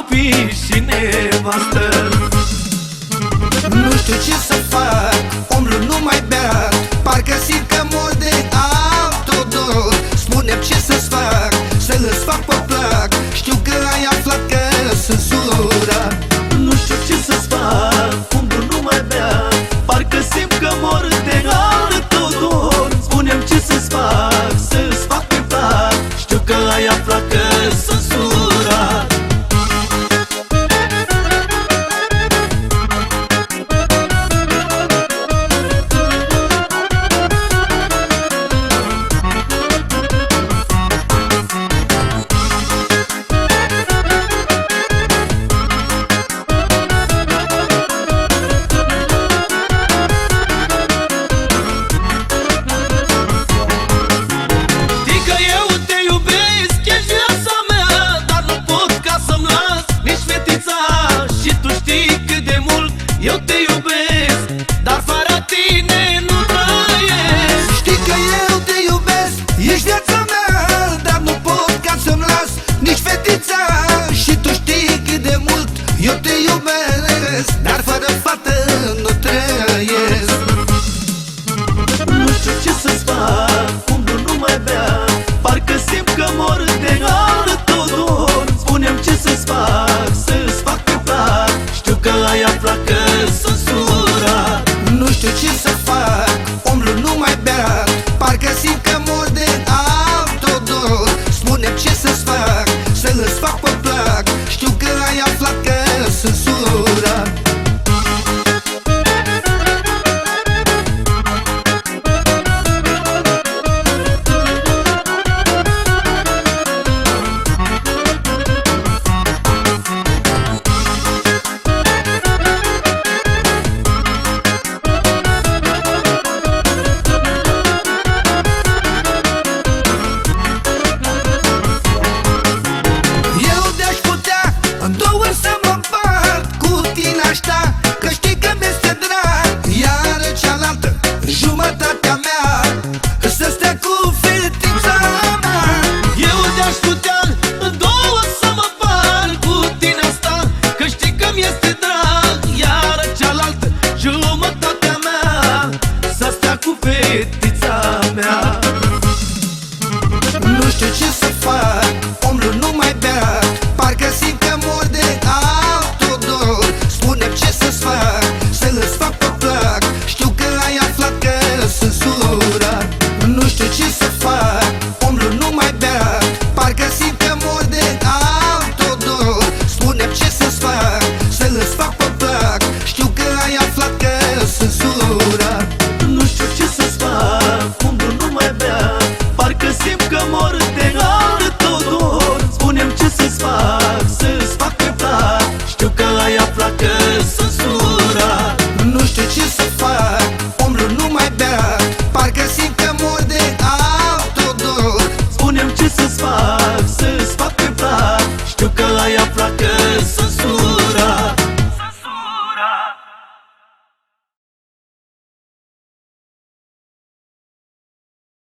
copii și nevastă. Nu știu ce să fac, omul nu mai bea Parcă simt că mor de iubesc Dar fără fată nu trăiesc. Nu știu ce să-ți fac, cum nu, nu mai bea. Parcă simt că mor de hară tot dor ce să-ți fac, să-ți fac pe plac Știu că ai aflat că sunt surat. Nu știu ce să știu ce